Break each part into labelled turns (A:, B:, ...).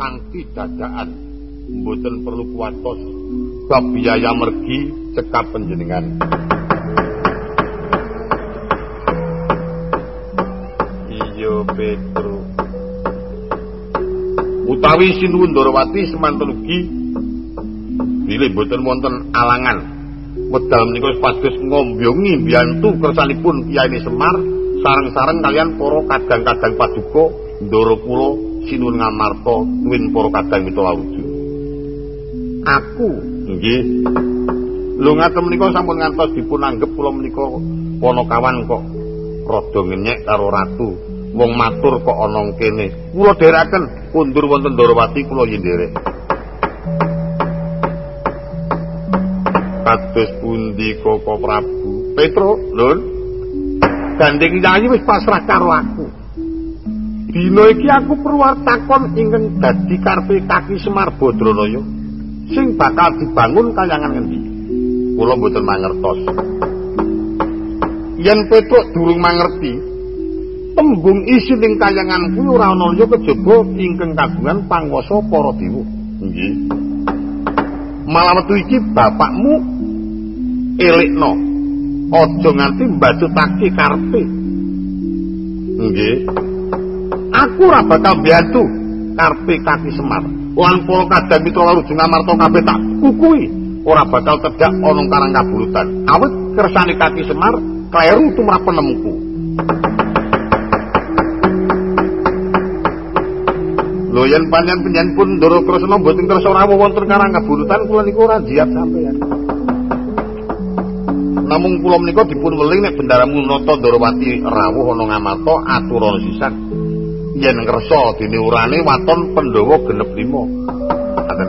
A: kanthi dadakan. Mboten perlu kuatos bab biaya mergi cekap panjenengan. Iya Petro utawi sinuwun Ndorowati semanten ugi. Bilih mboten wonten alangan. Wedal menika supados ngombyongi biyantu kersanipun Kyai Semar. Sareng-sareng kalian para kadang-kadang paduka ndoro kula sinuwun ngamarta tuwin para kadang mitolawuju aku? Nggih. Lho menika sampun ngantos dipun anggep kula menika ponokawan kok rada ngenyek karo ratu. Wong matur kok ana kene. Kula dherekaken kundur wonten Ndorowati kula yen nderek. Kados pundi koko Prabu? Petro lho. Gandeng nyanyi wis pasrah karo aku. Dina iki aku perlu takon ingkang dadi karepe kaki Semar Badranaya sing bakal dibangun kayangan ngendi. Kula mboten mangertos. Yen Petruk durung mangerti, tembung isi ning kayangan kuwi ora ana liya kejaba ingkang kagungan panguwasa para dewa. Nggih. Malah metu iki bapakmu elekno aja nganti mbacutake karepe. Nggih. Aku ora bakal mbiyantu karepe kaki Semar. Lan para kadang mitra loro Jungamarta kabeh tak kukui ora bakal tedhak ana karang kabulutan. Awit kersane kaki Semar kleru tumrap penemuku. Lho yen panjenengan panjenengan pun Ndara Kresna mboten kersa rawuh wonten karang kabulutan kula niku ora jiat sampeyan. namung kula menika dipun weling nek bendara Munata Ndorowati rawuh ana ngamarta aturana sisan yen ngersa dene urane waton Pandhawa genep 5 ngaten.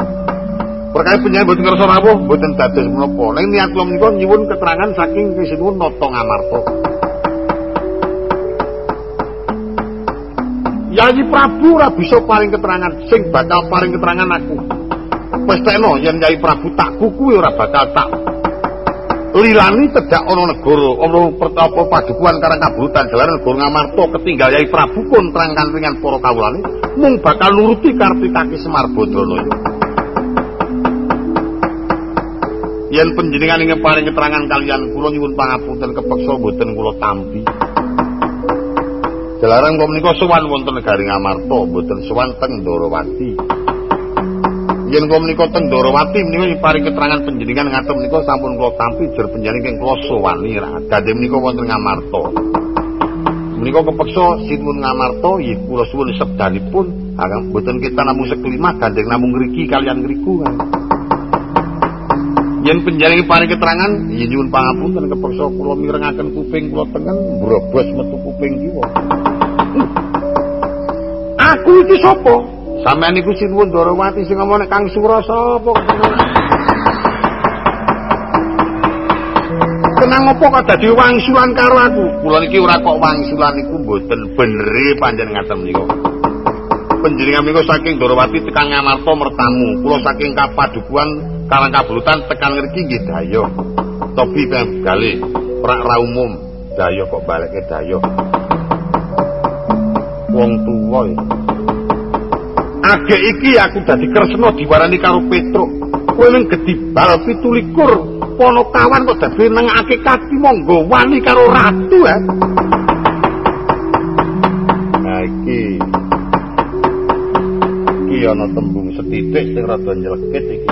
A: Perkara penyanyi boten ngersa rawuh boten dados menapa. Ning niat kula menika nyuwun keterangan saking Kisinuwun Nata Ngamarta Yayi Prabu ora bisa paring keterangan. Sing bakal paring keterangan aku. Wis tekno yen Yayi Prabu tak kuku ora bakal tak lilani tedak ana negara ana pertapa padukuan karang kabrutan jalaran negara ngamarta ketinggal yai prabu pun terang kantringan para kawulane mung bakal nuruti karti kaki semar badranaya yen panjenengan ingin paring keterangan kalian kula nyuwun pangapunten kepeksa boten kula tampi. Jalaran kula menika sowan wonten negari ngamarta boten sowan teng Ndorowati yen kula menika teng Ndorowati menika paring keterangan panjenengan ngaten menika sampun kula tampi jer panjenengan kula sowani ra. Gadhe menika wonten Ngamarta. Menika kepeksa sinuwun Ngamarta? Nggih kula suwun sebdanipun. Agak mboten kita namung sekelima gandeng namung ngriki kalian ngriku yen panjenengan paring keterangan yen nyuwun pangapunten kepeksa kula mirengaken kuping kula tengen brobos metu kuping kiwa. Aku iki sapa Sampeyan iku sinuwun Darawati sing ngomong Kang Sura sapa Kenang apa kok dadi wangsulan karo aku? Kula niki ora kok wangsulan iku mboten benere panjenengan ngaten menika. Panjenengan menika saking Darawati tekan Ngamarta mertamu, kula saking Kapadukuan Karang Kabulutan tekan ngriki nggih dayo. Topi kali prak ra umum, dayo kok baleke dayo. Wong tuwa iki. Age iki aku dadi kresna diwarani karo Petruk. Kowe ning gedibal 17 ponokawan kok dadi nengake kaki monggo wani karo ratu ha. Nah iki. Iki ana tembung setitik sing rada nyelekit iki.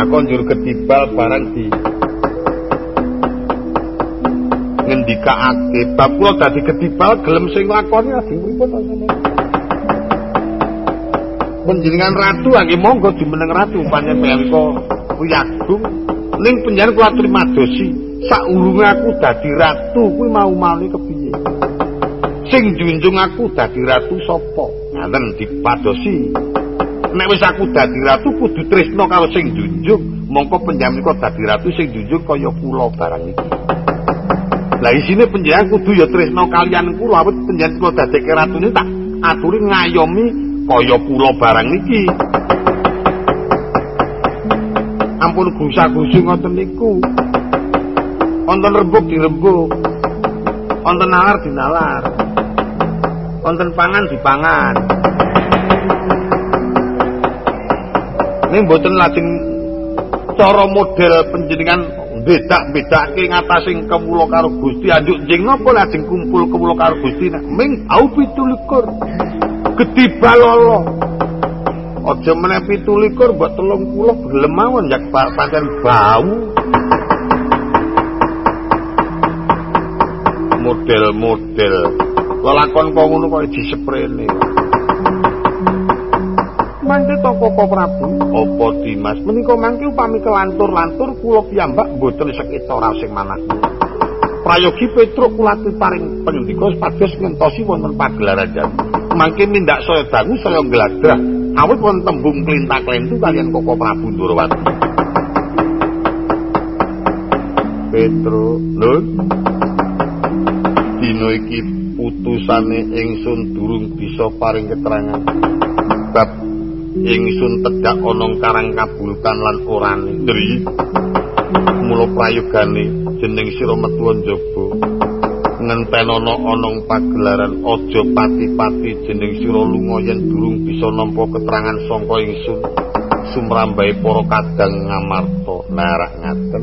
A: Aku njur gedibal barang di ngendikake bab kula dadi gedibal gelem sing asing pripun to panjenengan ratu nggih monggo dimeneng ratu panjenengan piyangka wiyagung ning panjenengan kula terima dosi saurunge aku dadi ratu kuwi mau male kepiye? Sing junjung aku dadi ratu sapa? Ngaten dipadosi. Nek wis aku dadi ratu kudu tresno karo sing junjung. Mongko panjenengan kok dadi ratu sing junjung kaya kula barang iki. Lah isine panjenengan kudu ya tresno kalian kula. Awit panjenengan kula dadi ratu tak aturi ngayomi kaya kula barang niki. Ampun gusa-gusi ngoten niku. Wonten rembug dirembug. Wonten nalar dinalar. Wonten pangan dipangan. Ning mboten lajeng cara model panjenengan bedak-bedake ngatasing kewula karo Gusti anjuk jeng napa lajeng kumpul kewula karo Gusti ming au 17 gedhi balolo aja meneh 17 mbok 30 gelem mawon yak pancen bau. Model-model. Lelakon kok ngono kok disprene. Mangke to Koko Prabu? Apa Dimas? Menika mangke upami kelantur-lantur kula piyambak mboten sekita rasing manah. Prayogi Petruk kulati paring penyundika sepados ngentosi wonten pagelaran jam mangke mindak saya dangu saya ngladrah. Awit wonten tembung klintak lentu kalian Koko Prabu Ndorowati. Petruk lho. Dina iki putusane ingsun durung bisa paring keterangan. Bab ingsun tedak ana karang kabulkan lan orane. Ndri mula prayogane jeneng sira metu njaba ngenten ana ana pagelaran aja pati-pati jeneng sira lunga yen durung bisa nampa keterangan sangka ingsun. Sumrambahe para kadang ngamarta narak ngaten.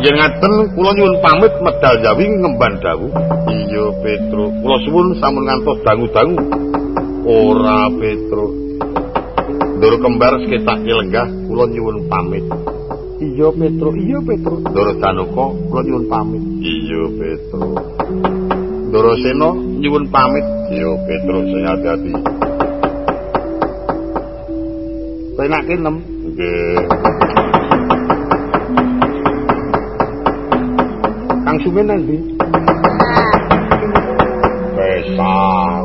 A: Yen ngaten kula nyuwun pamit medal jawi ngemban dawuh. Iya petro. Kula suwun sampun ngantos dangu-dangu. Ora Petro. Dur kembar sekitar lenggah kula nyuwun pamit. Iya Petro, iya Petro. Dur Danuka kula nyuwun pamit. Iya Petro. Dur Seno nyuwun pamit. Iya Petro, sing hati-hati. Penake nem. Nggih. Kang Sumen nanti. Besar.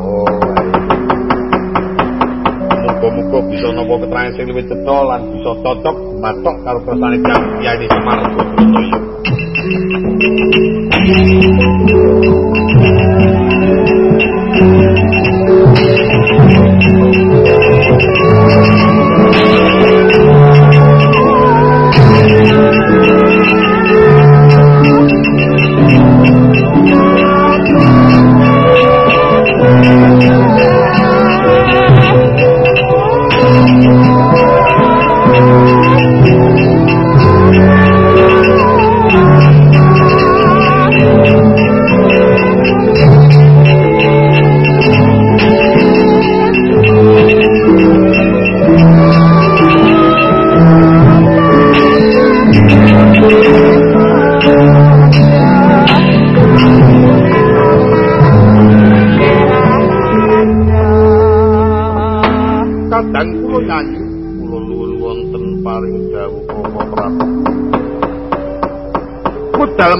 A: muga-muga bisa nampa keterangan sing luwih cetha lan bisa cocok matok karo kersane Kyai Semar Bodronoyo.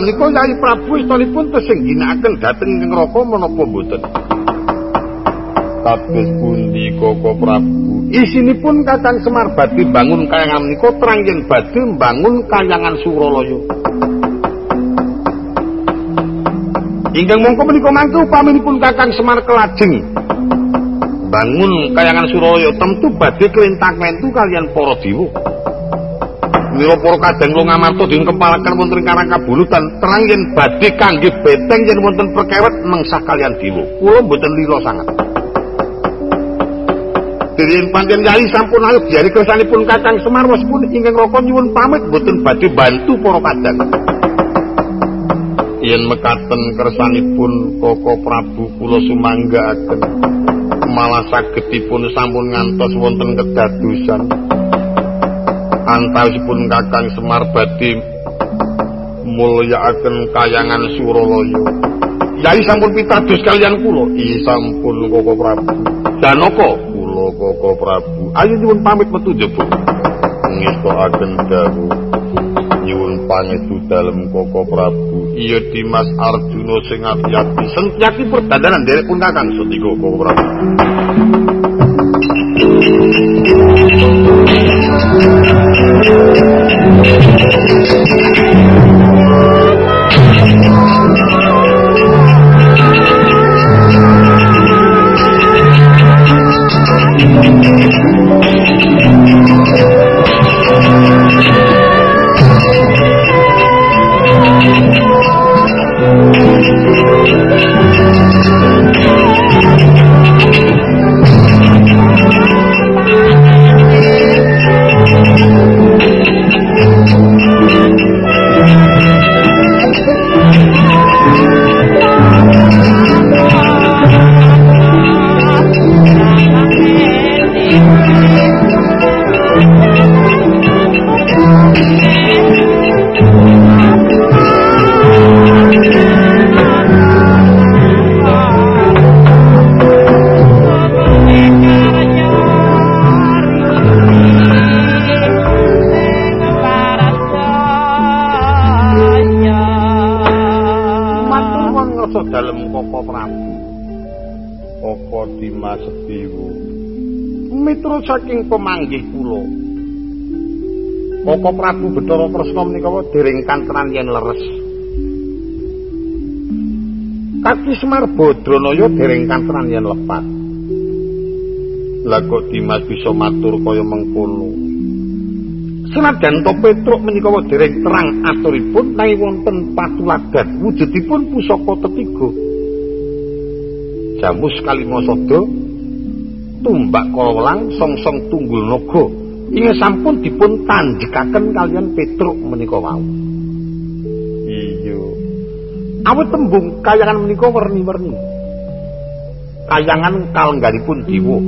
A: Menika Yai Prabu istunipun tesih ginakaken dhateng ing neraka menapa mboten? Kados pundi Koko Prabu? Isinipun Kakang Semar badhe bangun kayangan menika terang yen badhe bangun kayangan Suralaya. Ingkang mongko menika mangke upaminipun Kakang Semar kelajeng bangun kayangan Suralaya tentu badhe klentak-lentu kalian para dewa. Para kadang kula ngamarta dening kepalaken wonten karang kabulutan terang yen badhe kangge beteng yen wonten perkewet mengsah kalian dewa. Kula mboten lila sanget. Dirin panjen yai sampun ayo jari kersanipun Kakang Semar pun ingkang raka nyuwun pamit mboten badhe bantu para kadang. Yen mekaten kersanipun Koko Prabu kula sumanggaaken malah sagedipun sampun ngantos wonten kedadosan. antawisipun kakang semar badhe mulia kayangan suroloyo yai sampun pitados kaliyan kula. iya sampun koko prabu. Danaka kula koko prabu. Ayo nyuwun pamit metu jebu ngisto agen Nyuwun nyewun dalem koko prabu. Iya dimas arjuno singap yati sengkyaki perdadanan dari pun kakang suti koko prabu. Thank you. Thank you. Pemanggih kula. Koko Prabu Bathara Kresna menika dereng kantran yen leres. Kaki Semar Badranaya dereng kantran yen lepat. Lah kok Dimas bisa matur kaya mengkono Senajan to Petruk menika dereng terang aturipun nanging wonten patuladan wujudipun pusaka tetiga. Jamus Kalimasada tumbak kawlang song-song tunggul naga ingin sampun dipun tanjikaken kalian Petruk menika wau. Iya. Awit tembung kayangan menika werni-werni. Kayangan kalengganipun diwa.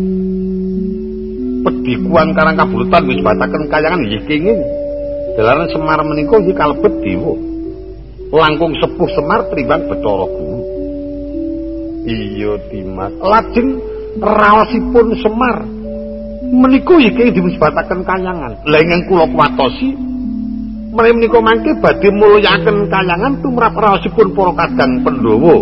A: Pedikuan karang kabulutan wis bataken kayangan nggih kenging. Dalaran Semar menika iki kalebet diwa. Langkung sepuh Semar trimbang Bathara Guru. Iya Dimas. Lajeng raosipun Semar meniku iki dimusbataken kayangan. Lah ing kula kuwatosi menawi menika mangke badhe mulyaken kayangan tumrap raosipun para kadang Pandhawa.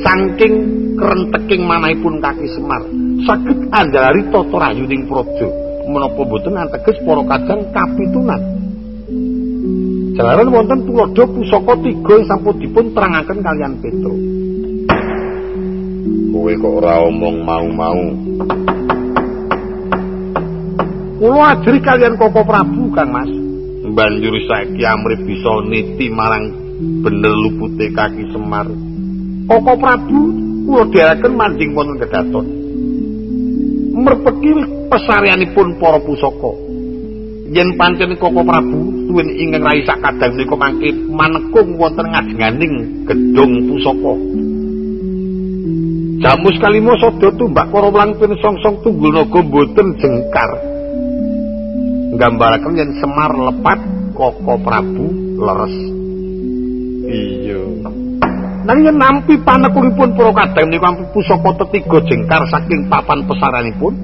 A: Saking kerenteking manahipun kaki Semar saged andhalari tata rayuning praja menapa boten anteges para kadang kapitunan. Jalaran wonten tuladha pusaka tiga sampun dipun terangaken kalian Petrus. Kowe kok ora omong mau-mau. Kula ajri kalian Koko Prabu, Kang Mas. Banjur saiki amrih bisa niti marang bener lupute kaki Semar. Koko Prabu kula dherekaken manding wonten kedaton. Merpeki pesarianipun para pusaka. Yen pancen Koko Prabu suwin ingkang raisa kadang menika mangke manekung wonten ngajenganing gedung pusaka. Jamus kalimo sada tumbak para wlangpin song-song tunggul naga boten jengkar. Nggambaraken yen Semar lepat Koko Prabu leres. Iya. Nanging nampi panekulipun para kadang menika pusaka tetiga jengkar saking papan pesaranipun.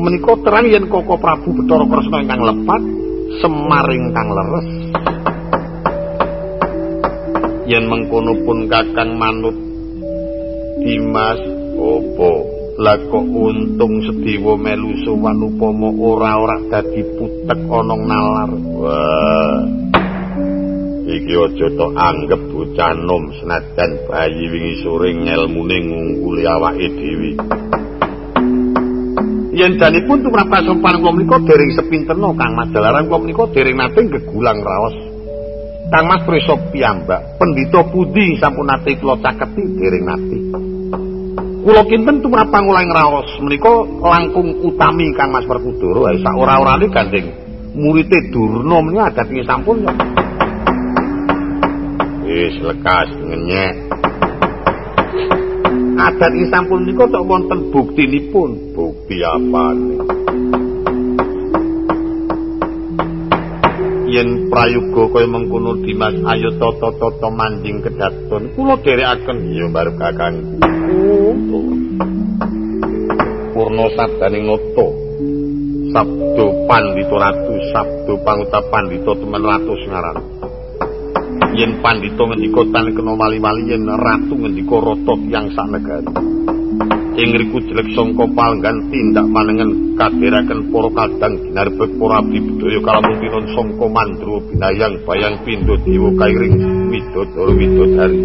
A: Menika terang yen Koko Prabu Bathara Kresna ingkang lepat, Semar ingkang leres. Yen mengkono pun Kakang manut Dimas opo lah kok untung sediwa melu sowan upama ora-ora dadi putek ana nalar. Wah. Iki aja to anggap bocah nom senajan bayi wingi sore ngelmune ngungguli awake dhewe. Yen danipun tumrap sopan kula menika dereng sepinterno Kang Madalaran kula menika dereng nate gegulang raos. Kang Mas Preso piyambak pendhita pundi sampun nate kula caketi dereng nate kula kinten tumrap pangulaing raos menika langkung utami Kang Mas Perkudara ha sak ora-orane gandeng murite Durna menika adat ing sampun ya. Wis lekas ngenyek. Adat ing sampun menika tok wonten buktinipun. Bukti apa yen prayoga kaya mengkono Dimas ayo tata-tata manjing kedaton kula dherekaken ya barep kakang Purna sabdaning nata. Sabdo Pandita Ratu, sabdo panguta Pandita temen ratu ngaran. Yen Pandita ngendika tan kena mali-mali yen ratu ngendika rata tiyang sanegari. Ing riku jelek sangka palenggan tindak manengen kadheraken para kadang ginarbek para abdi budaya kalamuntinon sangka mandru binayang bayang pindho dewa kairing widodara widodari.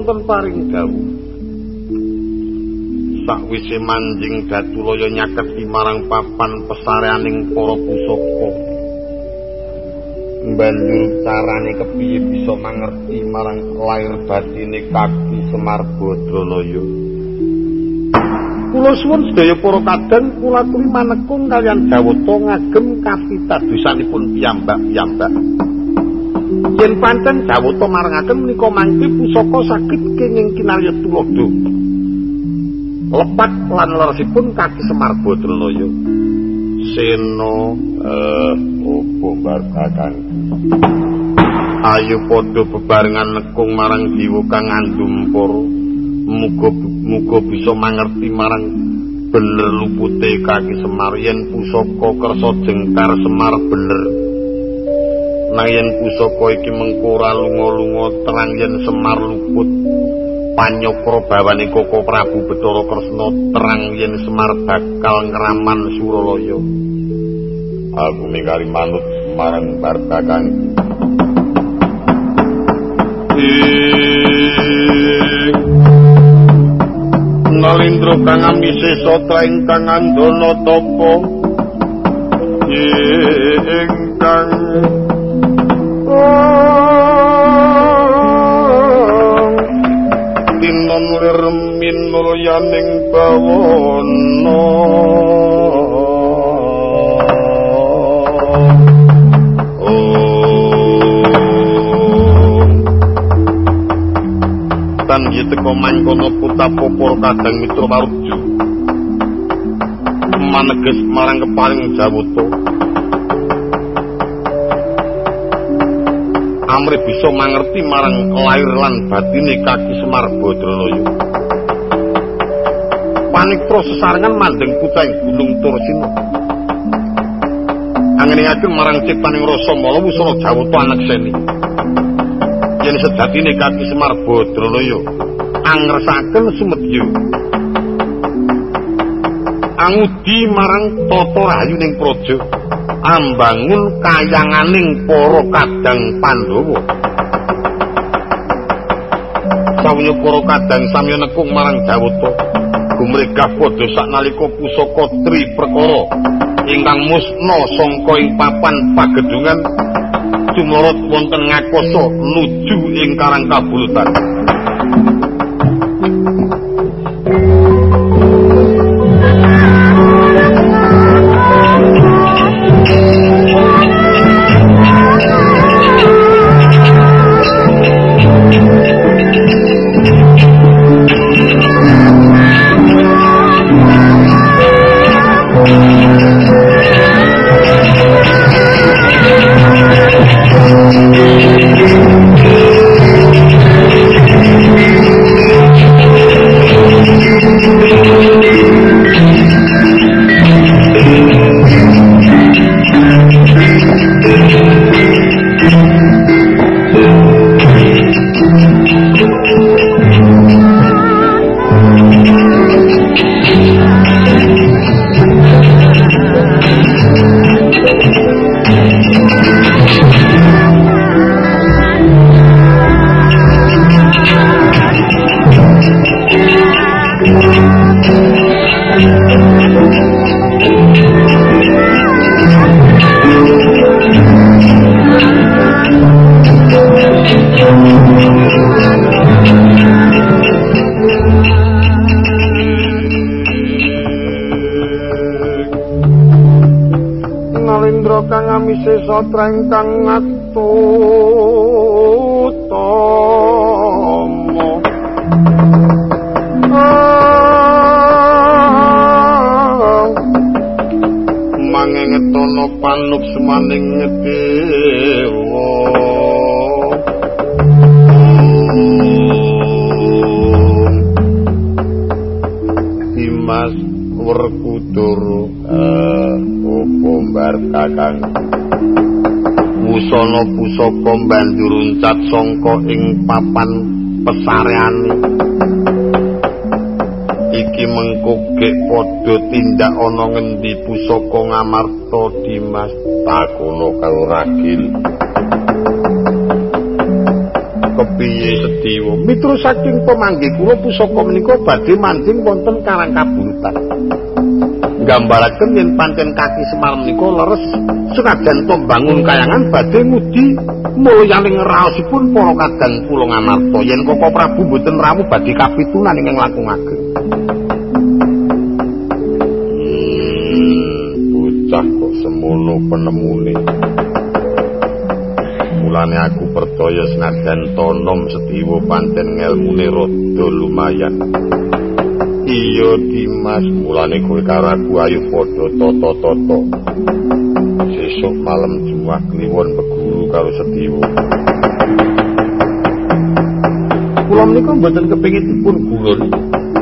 A: Wonten paring dawuh sakwise manjing datulaya nyaketi marang papan pesareaning para pusaka. Banjur carane kepiye bisa mangerti marang lair batine kaki Semar Badranaya Kula suwun sedaya para kadang kula aturi manekung kalian Dawata ngagem kapitadosanipun piyambak-piyambak. Yen pancen Dawata marangaken menika mangke pusaka saged kenging kinarya tulodo. Lepat lan leresipun kaki Semar Badranaya. Sena eh opo barbakan. Ayo padha bebarengan nekung marang jiwa kang ngandum para muga-muga bisa mangerti marang bener lupute kaki Semar yen pusaka kersa jengkar Semar bener Nayen pusaka iki mengkora lunga-lunga terang yen Semar luput panyokra bawane Koko Prabu Bathara Kresna terang yen Semar bakal ngraman Suralaya. Aku mingkari manut marang barbakan Nalindra kang ambise satra ingkang andana tapa. Ingkang minulyaning bawana Tan yiteko mangkono puta popor kadang mitra marjo maneges marang kepaling jawuto. Amri bisa mangerti marang lair lan batine kaki Semar Badranaya Panikra sesarengan mandeng pucang gunung Tursina Angeningaken marang ciptaning rasa wusana jawuto anak seni. Yen sejatine kaki Semar Badranaya angresaken sumedya. Angudi marang tata rayuning praja ambangun kayanganing para kadang Pandhawa. Sawya para kadang samya nekung marang Jawata gumregah padha saknalika pusaka tri perkara ingkang musna sangka ing papan pagedungan tumorot wonten ngakoso nuju ing karang kabulutan
B: amisesa trengkang atutama mangengetono panuk semaning dewa Dimas Werkudur eh bombar kakang Wusana pusaka banjur uncat sangka ing papan pesareane iki mengko gek padha tindak ana ngendi pusaka ngamarta Dimas takono karo ragil. Kepiye sediwa mitra saking pemanggih kula pusaka menika badhe mancing wonten karang kabulutan nggambaraken yen pancen kaki Semar menika leres senajan bangun kayangan badhe ngudi mulyaning raosipun para kadang kula ngamarta yen Koko Prabu mboten rawuh badhe kapitunan ingkang langkungake
A: hmm, bocah kok semono penemune. Mulane aku percaya senajan tonom setiwa pancen ngelmune rada lumayan iya Dimas. Mulane kowe karo aku ayo padha tata-tata sesuk malam Jumat kliwon beguru karo Setiwa.
B: Kula menika mboten kepengin dipun gurun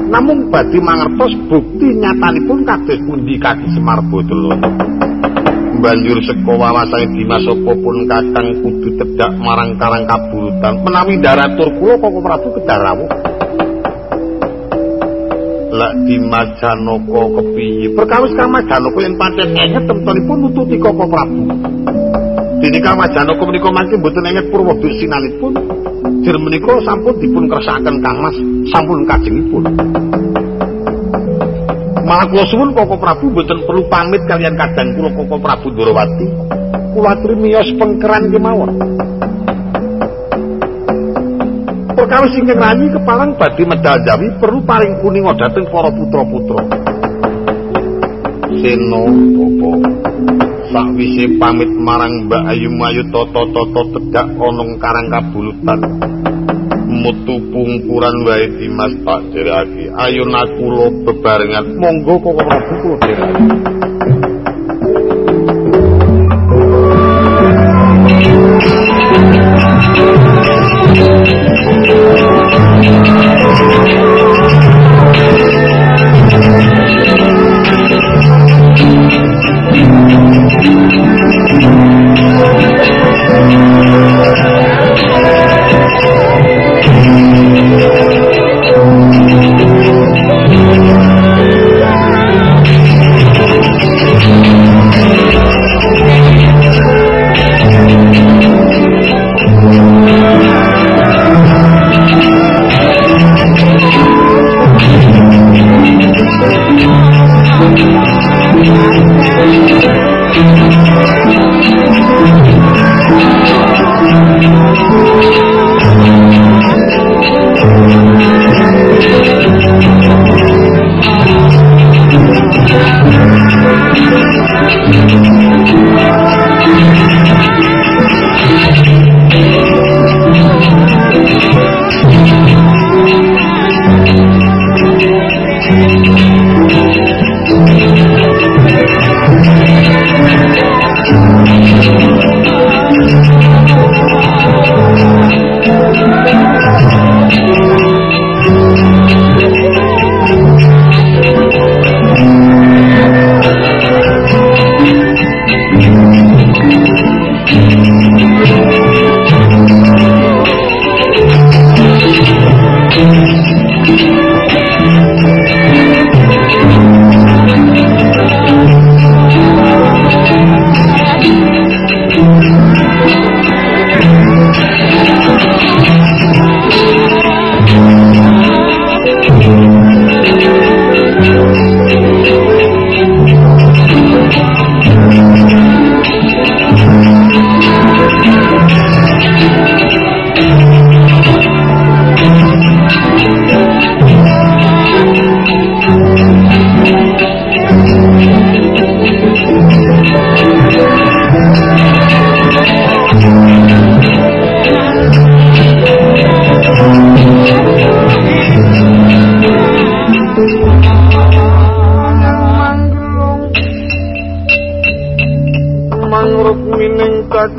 B: namun badhe mangertos bukti nyatanipun kados pundi kaki Semar Bodolo banjur seka wawasane Dimas apa pun kakang kudu tedak marang karang kaburutan. Menawi daratur kula kok Prabu kedarawuh lak di Majanaka kepiye? Perkawis Kang Majanaka yen pancen ngenget temtunipun nututi Koko Prabu. Dene Kang Majanaka menika mangke mboten ngenget Purwodo sinalipun jer menika sampun dipun kersakaken Kang Mas sampun kajengipun. Malah kula suwun Koko Prabu mboten perlu pamit kalian kadang kula Koko Prabu Durawati kula aturi miyos pengkeran kemawon perkawis ingkang rani kepalang badhe medal jawi perlu paring kuning dhateng para putra-putra.
A: Seno Bobo sakwise pamit marang Mbak Ayu Mayu toto-toto tedak ana karang kabulutan. Mutu pungkuran wae Dimas tak jerake. Ayo nakulo bebarengan monggo kok Prabu kula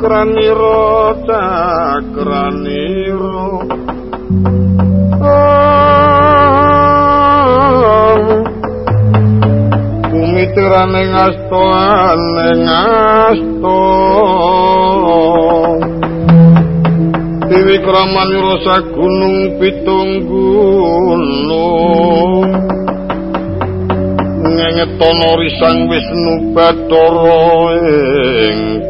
C: mining cakranira cakranira bumi tirane ngasto ane ngasto Dewi kraman rasa gunung pitung gunung. Ngengetono risang wisnu bathara ing